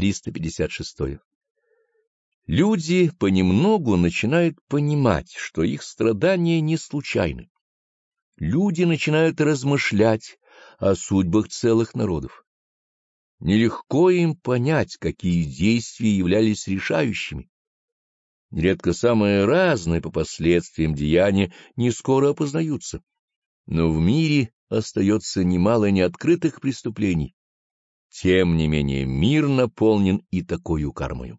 356. Люди понемногу начинают понимать, что их страдания не случайны. Люди начинают размышлять о судьбах целых народов. Нелегко им понять, какие действия являлись решающими. Нередко самые разные по последствиям деяния не скоро опознаются. Но в мире остается немало неоткрытых преступлений. Тем не менее мир наполнен и такой кармою.